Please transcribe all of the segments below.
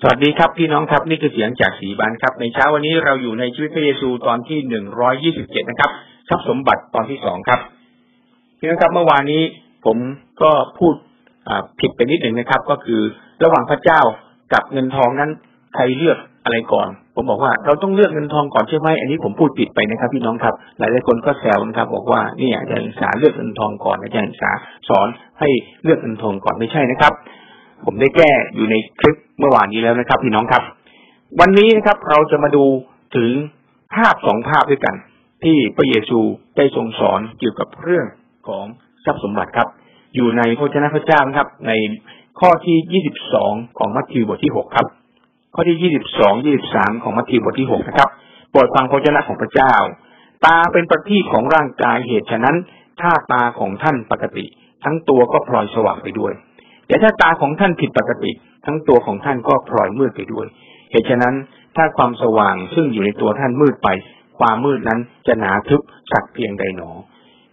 สวัสดีครับพี่น้องครับนี่คือเสียงจากสีบานครับ ในเช้าวันนี้เราอยู่ในชีวิตพระเยซูตอนที่หนึ่งร้อยี่สิบเจ็ดนะครับทรัพย์สมบัติตอนที่สองครับพี่น้องครับเมื่อวานนี้ผมก็พูดผิดไปนิดหนึ่งนะครับ ก็คือระหว่างพระเจ้ากับเงินทองนั้นใครเลือกอะไรก่อน ผมบอกว่าเราต้องเลือกเงินทองก่อนใช่ไหมอันนี้ผมพูดผิดไปนะครับ พี่น้องครับ หลายหลายคนก็แซวนะครับ บอกว่านี่อาจารย์ศึกษาเลือกเงินทองก่อนอาจารย์ศึกษาสอนให้เลือกเงินทองก่อนไม่ใช่นะครับ ผมได้แก้อยู่ในคลิปเมื่อวานนี้แล้วนะครับ พี่น้องครับ วันนี้นะครับเราจะมาดูถึงภาพสองภาพด้วยกัน ที่พระเยซูได้ทรงสอนเกี่ยวกับเรื่องของทรัพย์สมบัติครับ อยู่ในพระเจ้าพระเจ้าครับ ในข้อที่ยี่สิบสองของมัทธิวบทที่หกครับ ข้อที่ยี่สิบสองยี่สิบสามของมัทธิวบทที่หกนะครับโปรดฟังพระเจ้าของพระเจ้า ตาเป็นประทีปของร่างกายเหตุฉะนั้น ถ้าตาของท่านปกติ ทั้งตัวก็พลอยสว่างไปด้วย แต่ถ้าตาของท่านผิดปกติ ทั้งตัวของท่านก็พลอยมืดไปด้วย เหตุฉะนั้นถ้าความสว่างซึ่งอยู่ในตัวท่านมืดไป ความมืดนั้นจะหนาทึบสักเพียงใดหนอ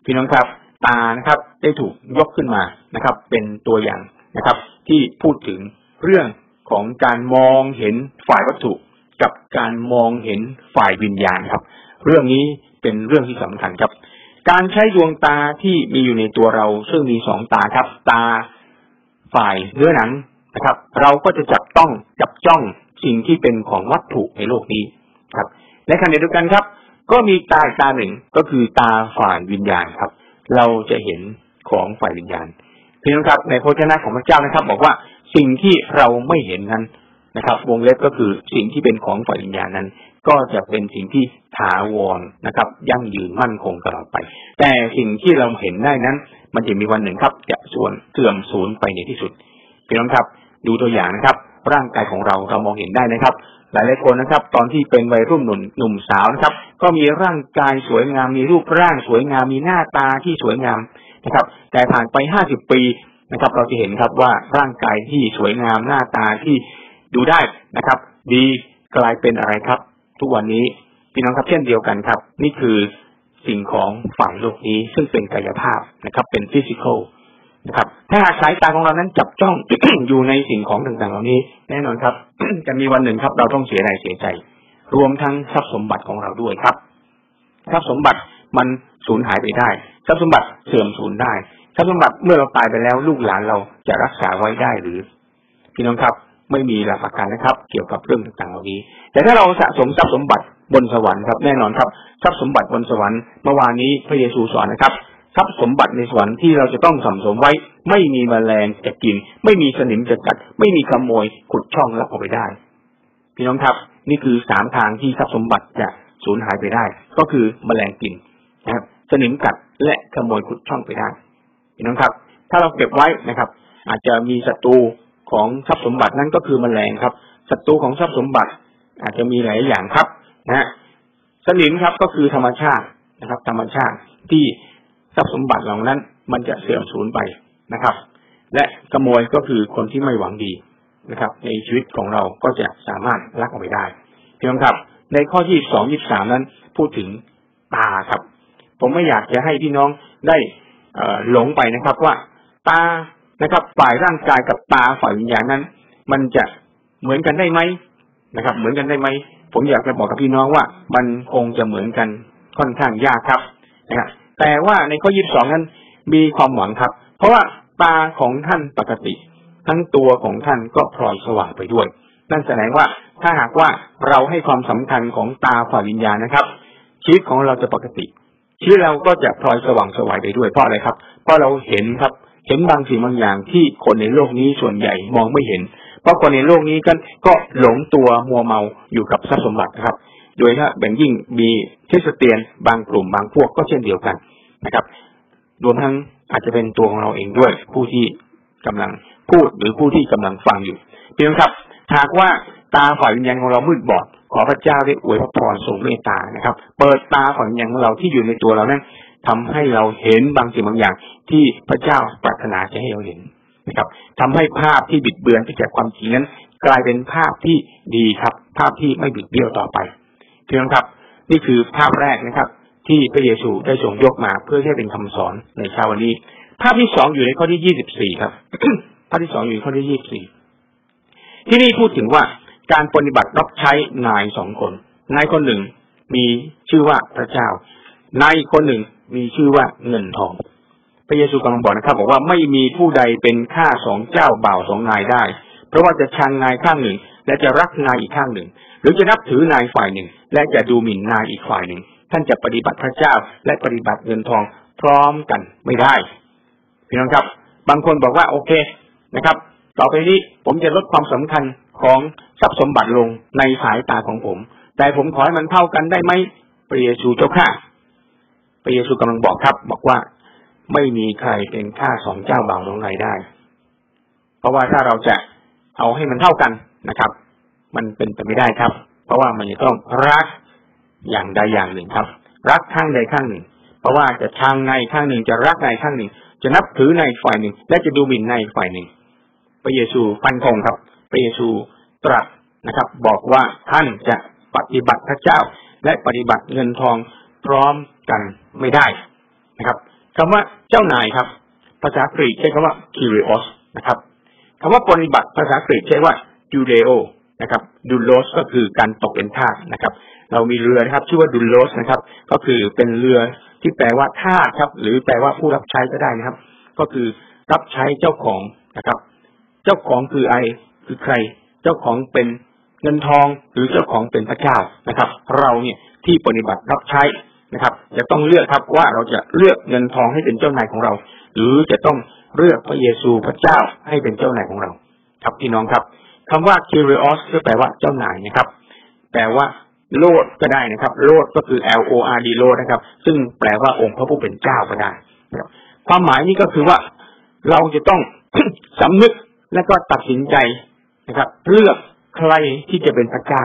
พี่น้องครับ ตานะครับได้ถูกยกขึ้นมานะครับ เป็นตัวอย่างนะครับ ที่พูดถึงเรื่องของการมองเห็นฝ่ายวัตถุ กับการมองเห็นฝ่ายวิญญาณครับ เรื่องนี้เป็นเรื่องที่สำคัญครับ การใช้ดวงตาที่มีอยู่ในตัวเรา ซึ่งมีสองตาครับ ตา ฝ่ายเนื้อหนังนะครับ เราก็จะจับต้องจับจ้องสิ่งที่เป็นของวัตถุในโลกนี้ครับในขณะเดียวกันครับ ก็มีตาตาหนึ่งก็คือตาฝ่ายวิญญาณครับ เราจะเห็นของฝ่ายวิญญาณพี่น้องครับในพระเจ้าของพระเจ้านะครับ บอกว่าสิ่งที่เราไม่เห็นนั้นนะครับ วงเล็บก็คือสิ่งที่เป็นของฝ่ายวิญญาณนั้น ก็จะเป็นสิ่งที่ถาวรนะครับ ยั่งยืนมั่นคงตลอดไป แต่สิ่งที่เราเห็นได้นั้น มันจะมีวันหนึ่งครับจะส่วนเสื่อมสูญไปในที่สุดพี่น้องครับ ดูตัวอย่างนะครับ ร่างกายของเราเรามองเห็นได้นะครับ หลายหลายคนนะครับ ตอนที่เป็นวัยรุ่นหนุ่มหนุ่มสาวนะครับ ก็มีร่างกายสวยงามมีรูปร่างสวยงามมีหน้าตาที่สวยงามนะครับ แต่ผ่านไปห้าสิบปีนะครับ เราจะเห็นครับว่าร่างกายที่สวยงามหน้าตาที่ดูได้นะครับ ดีกลายเป็นอะไรครับ ทุกวันนี้พี่น้องครับเช่นเดียวกันครับ นี่คือสิ่งของฝ่ายโลกนี้ซึ่งเป็นกายภาพนะครับ เป็นฟิสิกอลนะครับ ถ้าหากสายตาของเรานั้นจับจ้อง อยู่ในสิ่งของต่างๆเหล่านี้ แน่นอนครับ จะมีวันหนึ่งครับ เราต้องเสียใจเสียใจ รวมทั้งทรัพย์สมบัติของเราด้วยครับทรัพย์สมบัติมันสูญหายไปได้ทรัพย์สมบัติเสื่อมสูญได้ทรัพย์สมบัติเมื่อเราตายไปแล้ว ลูกหลานเราจะรักษาไว้ได้หรือ พี่น้องครับ ไม่มีหลักประกันนะครับ เกี่ยวกับเรื่องต่างๆเหล่านี้ แต่ถ้าเราสะสมทรัพย์สมบัติบนสวรรค์ครับแน่นอนครับทรัพย์สมบัติบนสวรรค์เมื่อวานนี้พระเยซูสอนนะครับทรัพย์สมบัติในสวรรค์ที่เราจะต้องสะสมไว้ ไม่มีแมลงจะกิน ไม่มีสนิมจะกัด ไม่มีขโมยขุดช่องลักออกไปได้ พี่น้องครับนี่คือสามทางที่ทรัพย์สมบัติจะสูญหายไปได้ ก็คือแมลงกินนะครับสนิมกัดและขโมยขุดช่องไปได้พี่น้องครับ ถ้าเราเก็บไว้นะครับ อาจจะมีศัตรู ของทรัพย์สมบัตินั้นก็คือแมลงครับศัตรูของทรัพย์สมบัติ อาจจะมีหลายอย่างครับนะสนิมครับก็คือธรรมชาตินะครับ ธรรมชาติที่ทรัพย์สมบัติเหล่านั้น มันจะเสื่อมสูญไปนะครับ และขโมยก็คือคนที่ไม่หวังดีนะครับ ในชีวิตของเราก็จะสามารถลักเอาไปได้เพี่น้องครับ ในข้อที่สองยี่สามนั้นพูดถึงตาครับ ผมไม่อยากจะให้พี่น้องได้หลงไปนะครับว่า ตา นะครับ ฝ่ายร่างกายกับตาฝ่ายวิญญาณนั้น มันจะเหมือนกันได้ไหมนะครับ เหมือนกันได้ไหมผมอยากจะบอกกับพี่น้องว่า มันคงจะเหมือนกันค่อนข้างยากครับนะครับแต่ว่าในข้อยี่สิบสองนั้นมีความหวังครับ เพราะว่าตาของท่านปกติ ทั้งตัวของท่านก็พลอยสว่างไปด้วย นั่นแสดงว่าถ้าหากว่าเราให้ความสำคัญของตาฝ่ายวิญญาณนะครับ ชีวิตของเราจะปกติชีวิตเราก็จะพลอยสว่างสวายไปด้วยเพราะอะไรครับ เพราะเราเห็นครับ เห็นบางสิ่งบางอย่างที่คนในโลกนี้ส่วนใหญ่มองไม่เห็น เพราะคนในโลกนี้กันก็หลงตัวมัวเมาอยู่กับทรัพย์สมบัตินะครับ โดยถ้าแบ่งยิ่งมีเทสเตียนบางกลุ่มบางพวกก็เช่นเดียวกันนะครับรวมทั้งอาจจะเป็นตัวของเราเองด้วย ผู้ที่กำลังพูดหรือผู้ที่กำลังฟังอยู่เพียงครับ หากว่าตาฝ่ายวิญญาณของเรามืดบอดขอพระเจ้าได้อวยพระพรทรงเมตตานะครับ เปิดตาฝ่ายวิญญาณของเราที่อยู่ในตัวเรานั้น ทำให้เราเห็นบางสิ่งบางอย่าง ที่พระเจ้าปรารถนาจะให้เราเห็นนะครับทำให้ภาพที่บิดเบือนไปจากความจริงนั้น กลายเป็นภาพที่ดีครับ ภาพที่ไม่บิดเบี้ยวต่อไปเพียงครับ นี่คือภาพแรกนะครับ ที่พระเยซูได้ทรงยกมาเพื่อให้เป็นคำสอนในเช้าวันนี้ ภาพที่สองอยู่ในข้อที่ยี่สิบสี่ครับ ภาพที่สองอยู่ในข้อที่ยี่สิบสี่ที่นี่พูดถึงว่าการปฏิบัติรับใช้นายสองคน นายคนหนึ่งมีชื่อว่าพระเจ้า นายคนหนึ่ง มีชื่อว่าเงินทอง พระเยซูกำลังบอกนะครับ บอกว่าไม่มีผู้ใดเป็นข้าสองเจ้าบ่าวสองนายได้ เพราะว่าจะชังนายข้างหนึ่ง และจะรักนายอีกข้างหนึ่ง หรือจะนับถือนายฝ่ายหนึ่ง และจะดูหมิ่นนายอีกฝ่ายหนึ่ง ท่านจะปฏิบัติพระเจ้าและปฏิบัติเงินทองพร้อมกันไม่ได้พี่น้องครับ บางคนบอกว่าโอเคนะครับ ต่อไปนี้ผมจะลดความสำคัญของทรัพย์สมบัติลงในสายตาของผม แต่ผมขอให้มันเท่ากันได้ไหมพระเยซูเจ้าข้า พระเยซูกำลังบอกครับ บอกว่าไม่มีใครเป็นข้าสองเจ้าบ่าวน้องนายได้ เพราะว่าถ้าเราจะเอาให้มันเท่ากันนะครับ มันเป็นไปไม่ได้ครับ เพราะว่ามันจะต้องรักอย่างใดอย่างหนึ่งครับ รักข้างใดข้างหนึ่ง เพราะว่าจะทางในข้างหนึ่งจะรักในข้างหนึ่ง จะนับถือในฝ่ายหนึ่ง และจะดูหมิ่นในฝ่ายหนึ่ง พระเยซูฟันธงครับ พระเยซูตรัสนะครับ บอกว่าท่านจะปฏิบัติพระเจ้าและปฏิบัติเงินทองพร้อมกัน ไม่ได้นะครับคำว่าเจ้านายครับ ภาษากรีกใช้คำว่า kyrios นะครับคำว่าปฏิบัติภาษากรีกใช้ว่า judeo นะครับ dulos ก็คือการตกเป็นทาสนะครับ เรามีเรือนะครับ ชื่อว่า dulos นะครับ ก็คือเป็นเรือที่แปลว่าทาสครับ หรือแปลว่าผู้รับใช้ก็ได้นะครับ ก็คือรับใช้เจ้าของนะครับ เจ้าของคือไอคือใคร เจ้าของเป็นเงินทองหรือเจ้าของเป็นพระเจ้านะครับ เราเนี่ยที่ปฏิบัติรับใช้ นะครับ จะต้องเลือกครับว่าเราจะเลือกเงินทองให้เป็นเจ้านายของเรา หรือจะต้องเลือกพระเยซูพระเจ้าให้เป็นเจ้านายของเรา ครับพี่น้องครับคำว่า curios ก็แปลว่าเจ้านายนะครับ แปลว่าโลดก็ได้นะครับ โลดก็คือ L O R D โลดนะครับ ซึ่งแปลว่าองค์พระผู้เป็นเจ้าก็ได้นะครับความหมายนี้ก็คือว่าเราจะต้องสำนึกและก็ตัดสินใจนะครับ เลือกใครที่จะเป็นพระเจ้า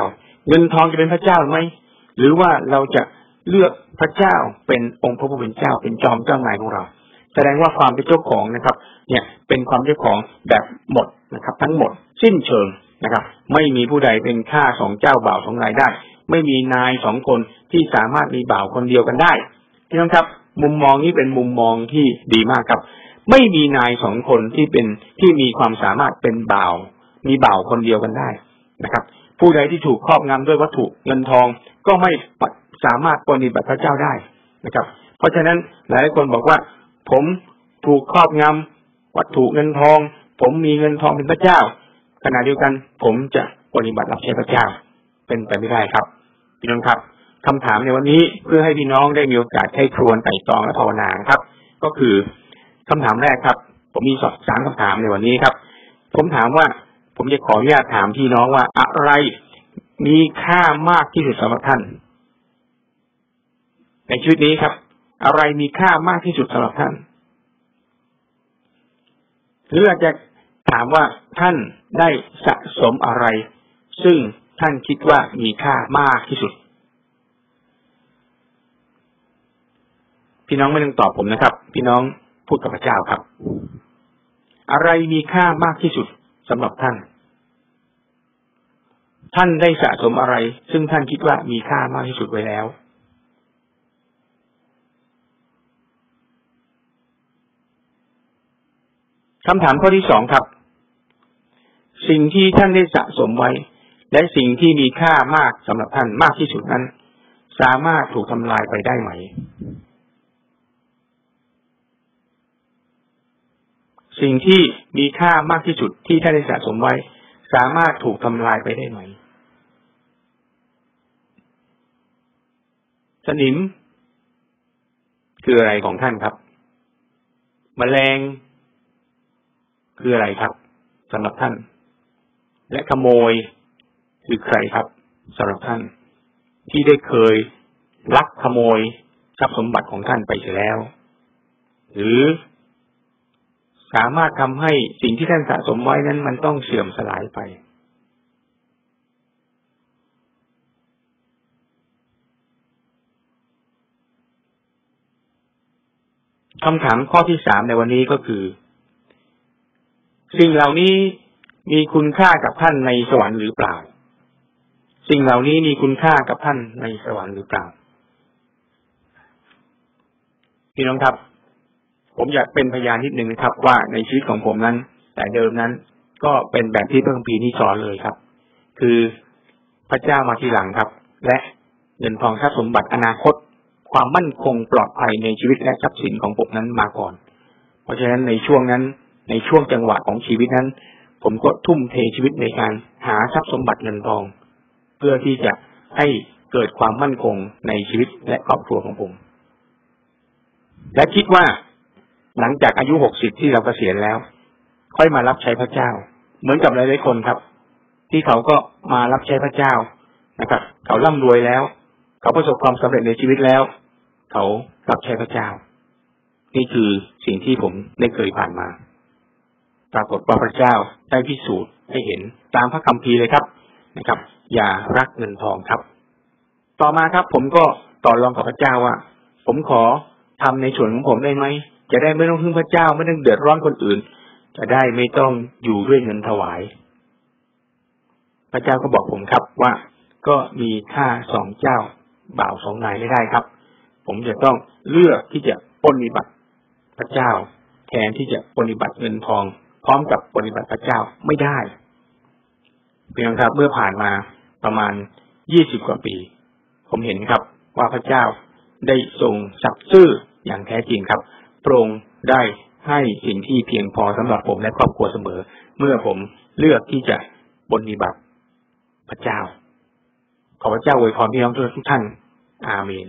เงินทองจะเป็นพระเจ้าไหมหรือว่าเราจะ เลือกพระเจ้าเป็นองค์พระผู้เป็นเจ้าเป็นจอมเจ้านายของเรา แสดงว่าความเป็นเจ้าของนะครับ เนี่ยเป็นความเจ้าของแบบหมดนะครับ ทั้งหมดสิ้นเชิงนะครับ ไม่มีผู้ใดเป็นข้าสองเจ้าบ่าวสองนายได้ ไม่มีนายสองคนที่สามารถมีบ่าวคนเดียวกันได้พี่น้องครับ มุมมองนี้เป็นมุมมองที่ดีมากครับ ไม่มีนายสองคนที่เป็นที่มีความสามารถเป็นบ่าว มีบ่าวคนเดียวกันได้นะครับ ผู้ใดที่ถูกครอบงำด้วยวัตถุเงินทองก็ไม่ สามารถปฏิบัติพระเจ้าได้นะครับ เพราะฉะนั้นหลายคนบอกว่า ผมถูกครอบงำวัตถุเงินทอง ผมมีเงินทองเป็นพระเจ้า ขณะเดียวกัน ผมจะปฏิบัติรับใช้พระเจ้า เป็นไปไม่ได้ครับพี่น้องครับคำถามในวันนี้เพื่อให้พี่น้องได้มีโอกาสให้ครวนไต่ตองและภาวนาครับ ก็คือคำถามแรกครับ ผมมีสองสามคำถามในวันนี้ครับ ผมถามว่าผมจะขออนุญาตถามพี่น้องว่าอะไรมีค่ามากที่สุดสำหรับท่าน ในชีวิตนี้ครับ อะไรมีค่ามากที่สุดสำหรับท่าน หรืออาจจะถามว่าท่านได้สะสมอะไร ซึ่งท่านคิดว่ามีค่ามากที่สุด พี่น้องไม่ต้องตอบผมนะครับ พี่น้องพูดกับพระเจ้าครับ อะไรมีค่ามากที่สุดสำหรับท่าน ท่านได้สะสมอะไร ซึ่งท่านคิดว่ามีค่ามากที่สุดไว้แล้ว คำถามข้อที่สองครับ สิ่งที่ท่านได้สะสมไว้ และสิ่งที่มีค่ามากสำหรับท่านมากที่สุดนั้น สามารถถูกทำลายไปได้ไหม สิ่งที่มีค่ามากที่สุดที่ท่านได้สะสมไว้ สามารถถูกทำลายไปได้ไหมสนิม คืออะไรของท่านครับแมลง คืออะไรครับสำหรับท่าน และขโมยคือใครครับสำหรับท่าน ที่ได้เคยลักขโมยทรัพย์สมบัติของท่านไปเสียแล้ว หรือสามารถทำให้สิ่งที่ท่านสะสมไว้นั้นมันต้องเสื่อมสลายไป คำถามข้อที่สามในวันนี้ก็คือ สิ่งเหล่านี้มีคุณค่ากับท่านในสวรรค์หรือเปล่า สิ่งเหล่านี้มีคุณค่ากับท่านในสวรรค์หรือเปล่า พี่น้องครับ ผมอยากเป็นพยานนิดหนึ่งนะครับ ว่าในชีวิตของผมนั้น แต่เดิมนั้น ก็เป็นแบบที่พระคัมภีร์นี้สอนเลยครับ คือพระเจ้ามาทีหลังครับ และเงินทองทรัพย์สมบัติอนาคต ความมั่นคงปลอดภัยในชีวิตและทรัพย์สินของผมนั้นมาก่อน เพราะฉะนั้นในช่วงนั้น ในช่วงจังหวะของชีวิตนั้น ผมก็ทุ่มเทชีวิตในการหาทรัพย์สมบัติเงินทอง เพื่อที่จะให้เกิดความมั่นคงในชีวิตและครอบครัวของผม และคิดว่าหลังจากอายุหกสิบที่เราเกษียณแล้ว ค่อยมารับใช้พระเจ้า เหมือนกับหลายๆคนครับ ที่เขาก็มารับใช้พระเจ้านะครับ เขาร่ำรวยแล้ว เขาประสบความสำเร็จในชีวิตแล้ว เขารับใช้พระเจ้า นี่คือสิ่งที่ผมได้เคยผ่านมา ปรากฏว่าพระเจ้าได้พิสูจน์ให้เห็นตามพระคัมภีร์เลยครับนะครับ อย่ารักเงินทองครับ ต่อมาครับ ผมก็ต่อรองกับพระเจ้าว่า ผมขอทำในส่วนของผมได้ไหมจะได้ไม่ต้องพึ่งพระเจ้าไม่ต้องเดือดร้อนคนอื่น จะได้ไม่ต้องอยู่ด้วยเงินถวาย พระเจ้าก็บอกผมครับว่าก็มีค่าสองเจ้าบ่าวสองนายไม่ได้ครับ ผมจะต้องเลือกที่จะปฏิบัติพระเจ้าแทนที่จะปฏิบัติเงินทอง พร้อมกับปฏิบัติพระเจ้าไม่ได้เพียงครับเมื่อผ่านมาประมาณยี่สิบกว่าปี ผมเห็นครับ ว่าพระเจ้าได้ทรงสับซื่ออย่างแท้จริงครับพระองค์ได้ให้สิ่งที่เพียงพอสำหรับผมและครอบครัวเสมอ เมื่อผมเลือกที่จะปฏิบัติพระเจ้า ขอพระเจ้าอวยพรพี่น้องทุกท่าน อาเมน